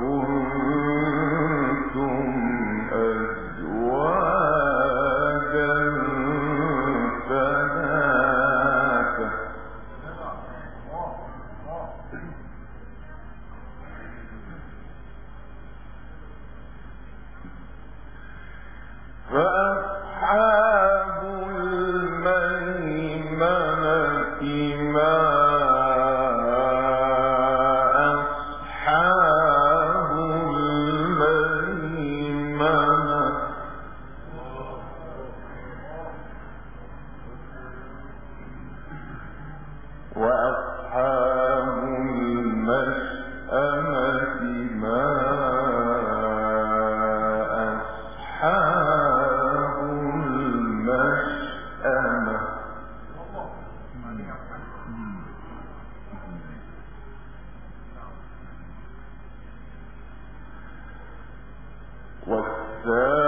فَكُونُوا What's sir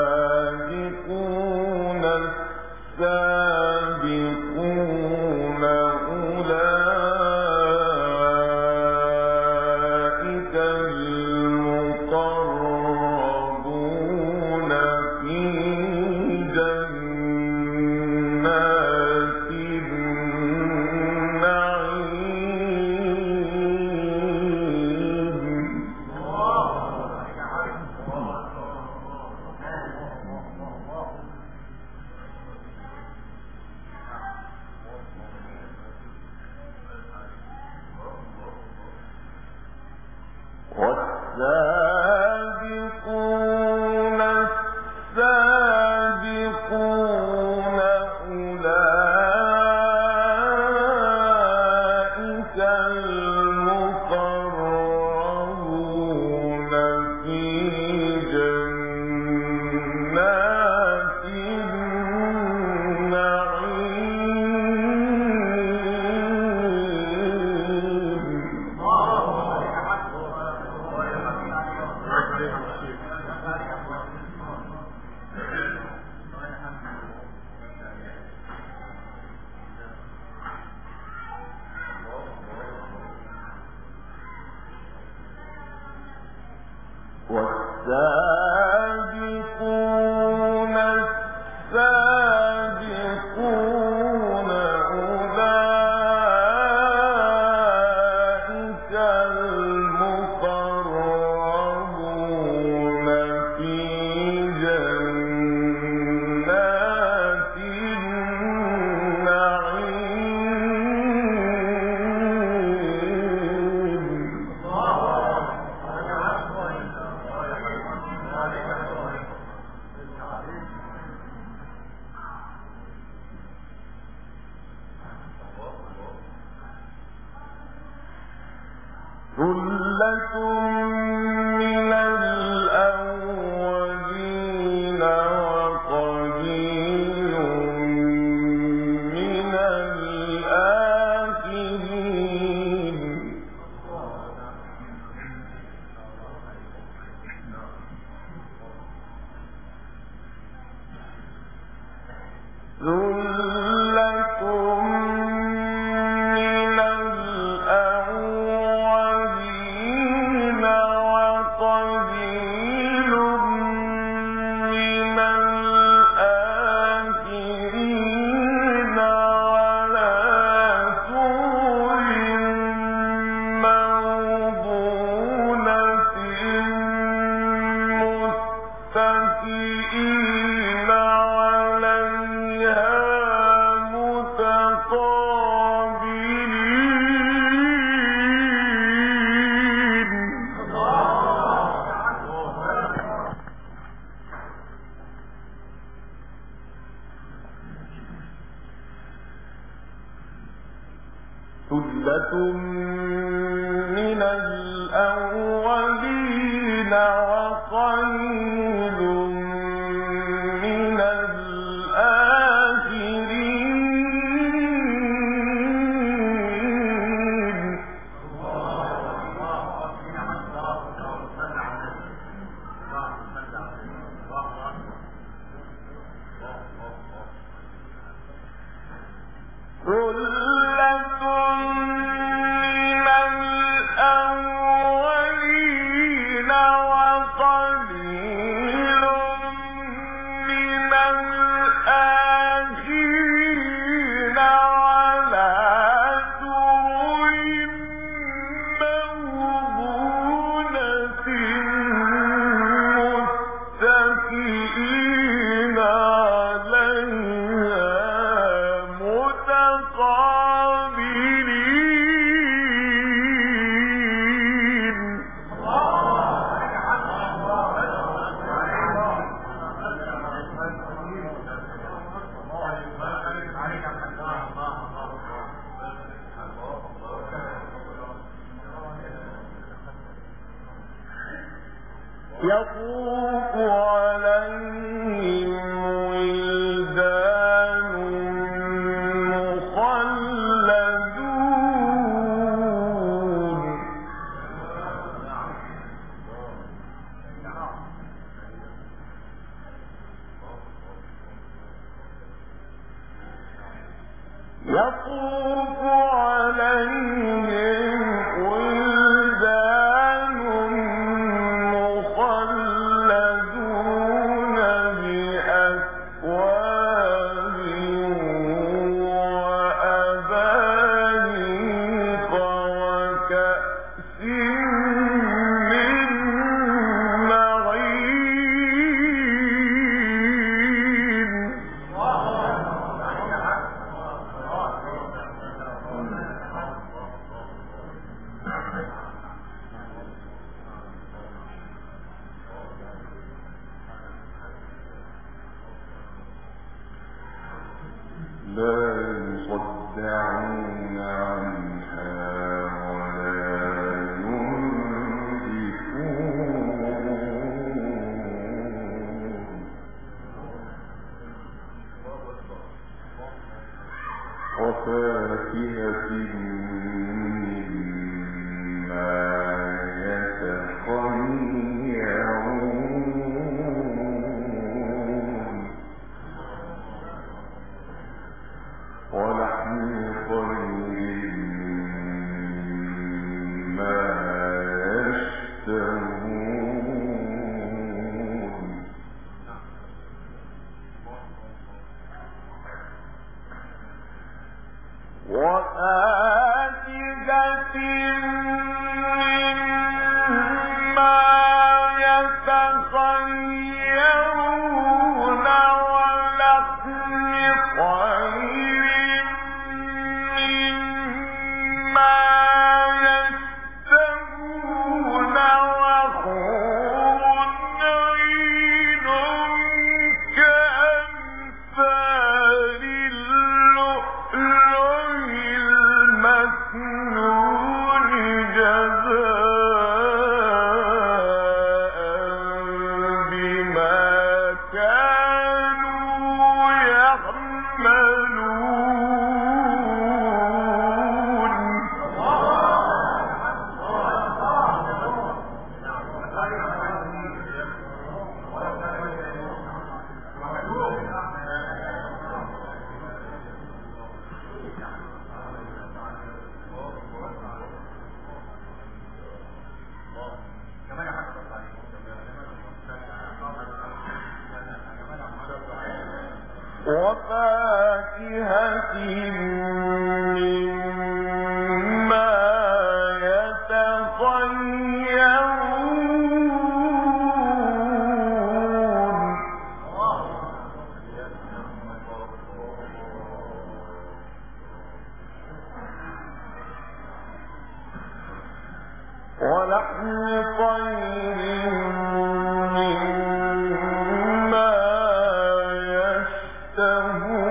يشتهون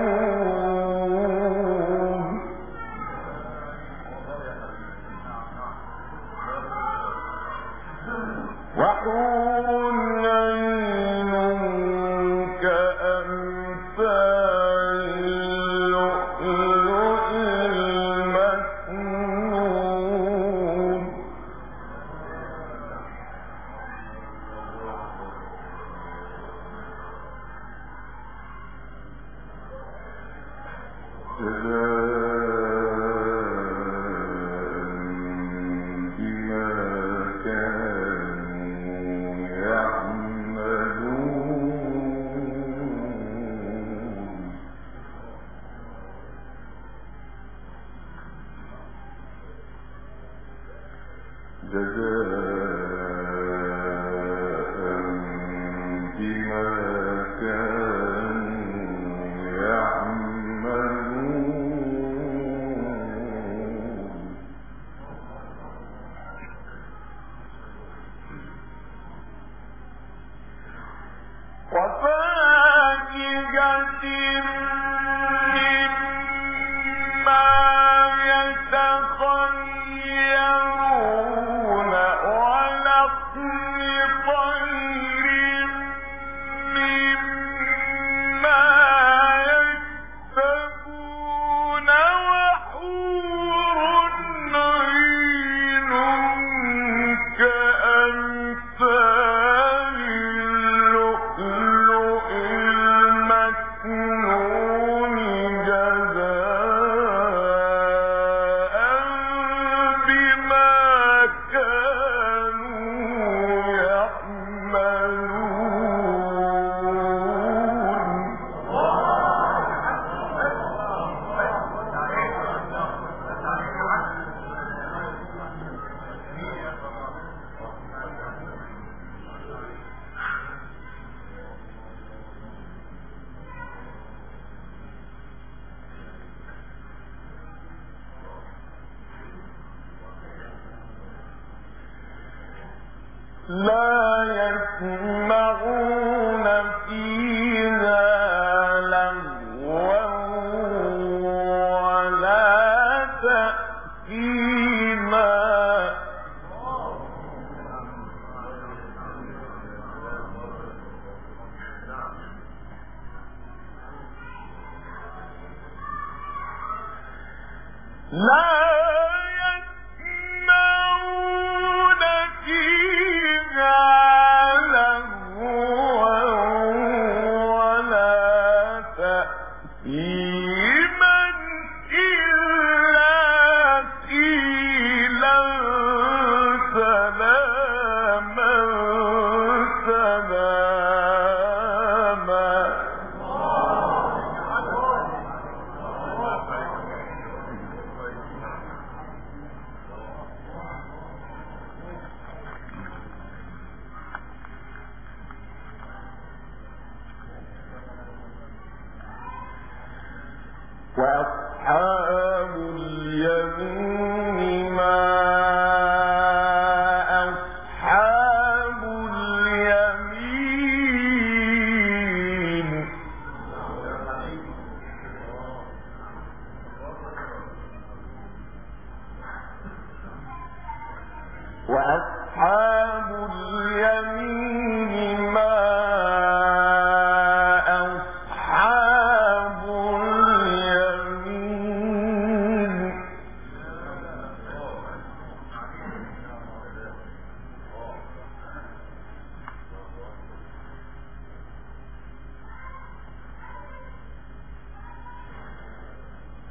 No.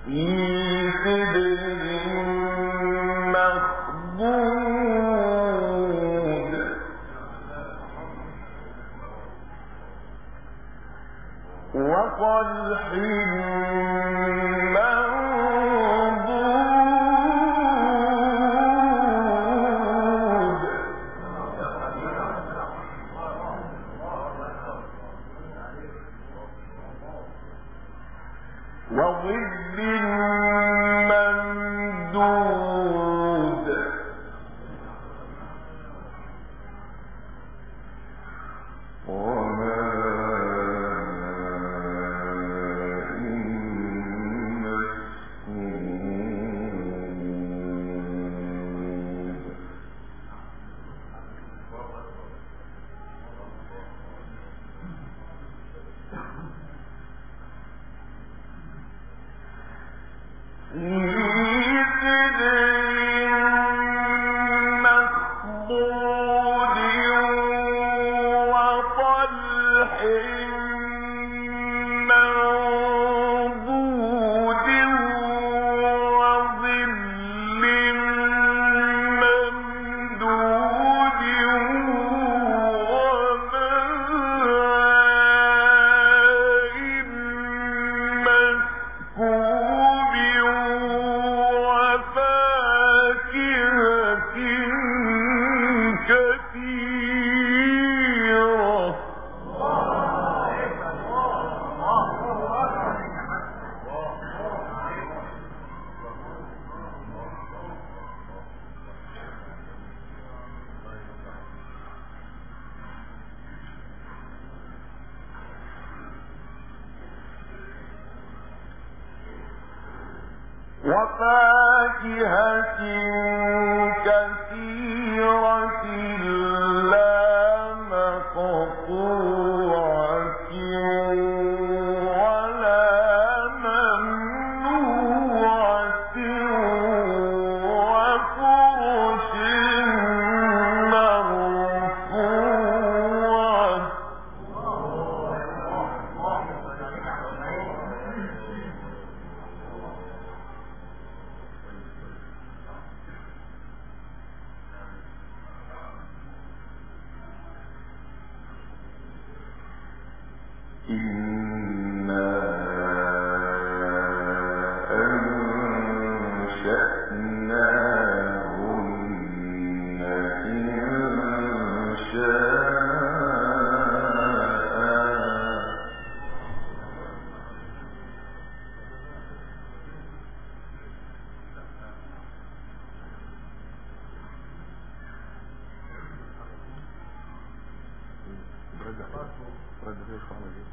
Mm-hmm. Mm. وفاكهة كثيرة. ری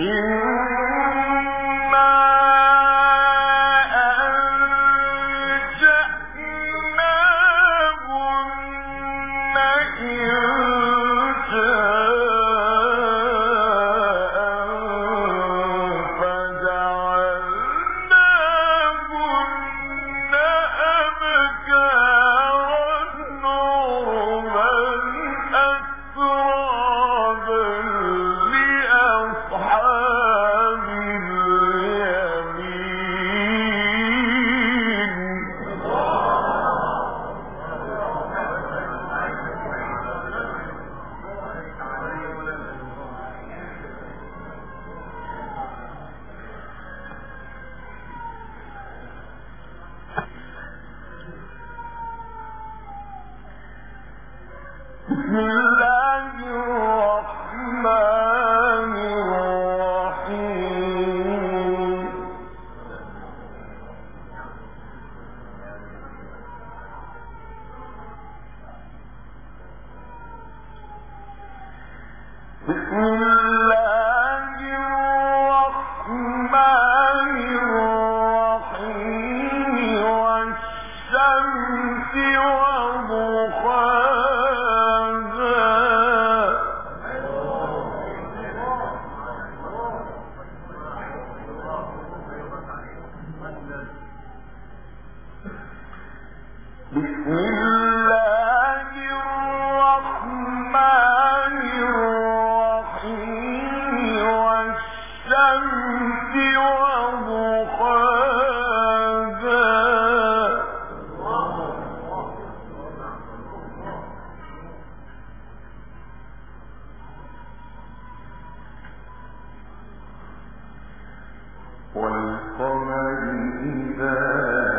إن والقمر إذا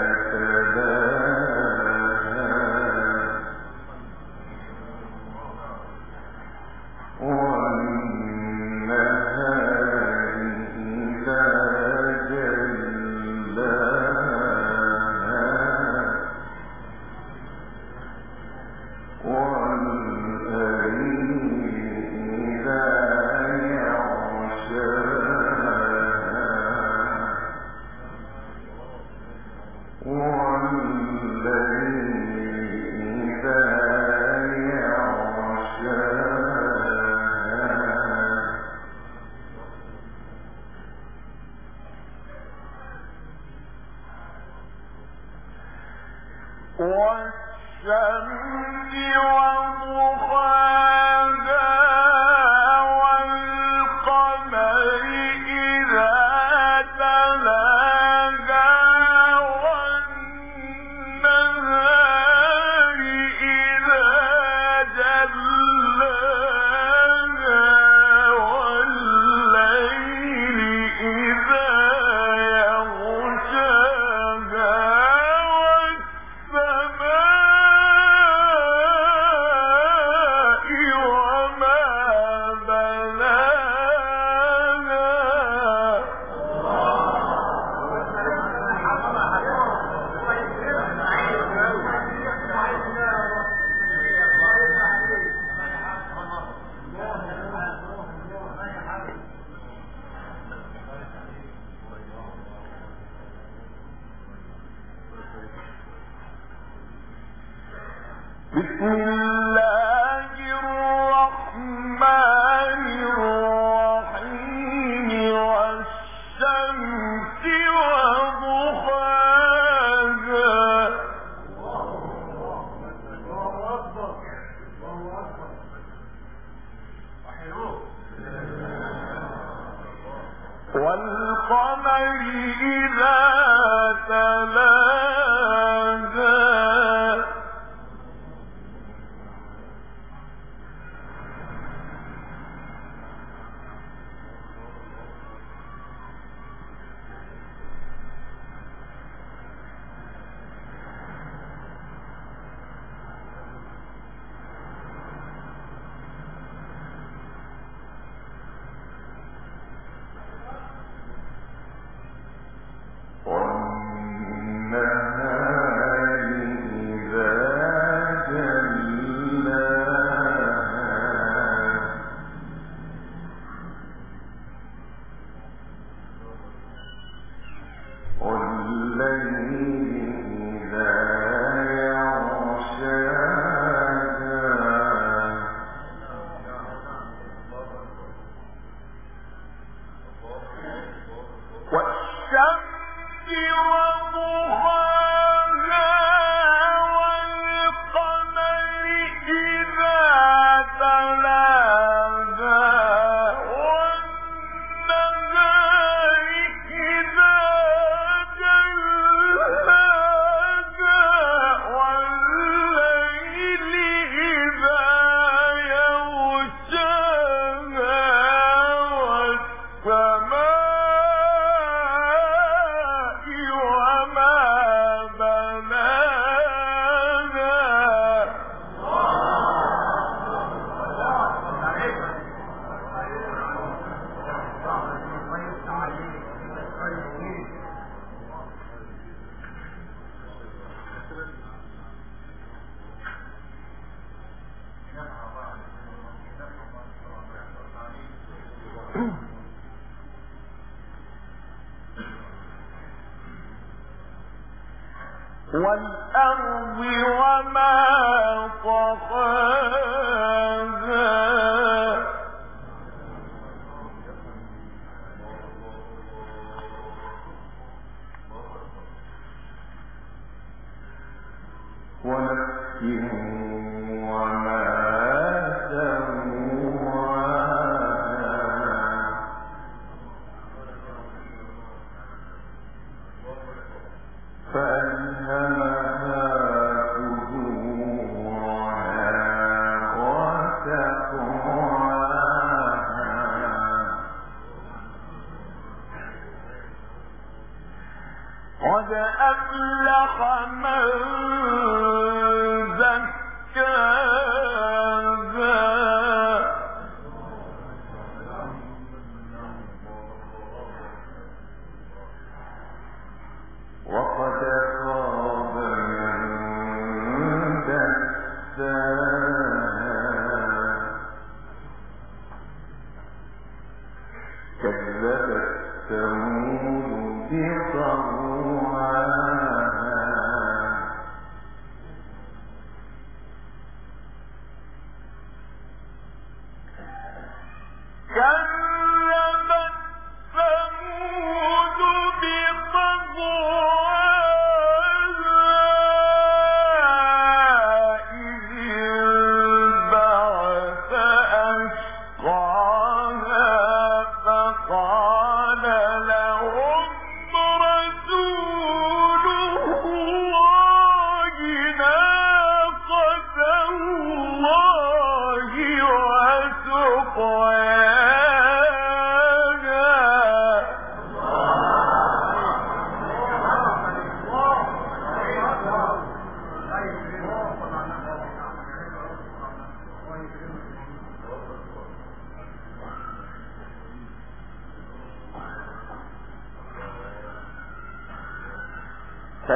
والأرض وما طحاها Okay.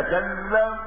فكذبوه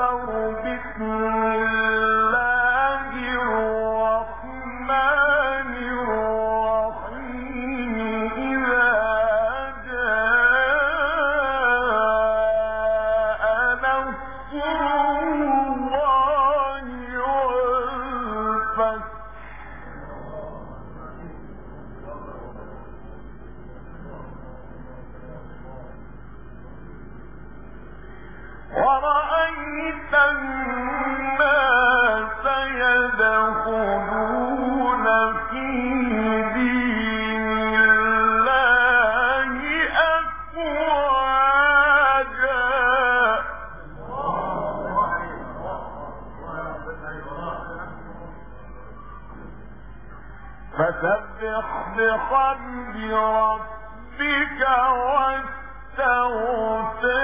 أكبر بسم الله فسبح بحمد ربك واستغفره.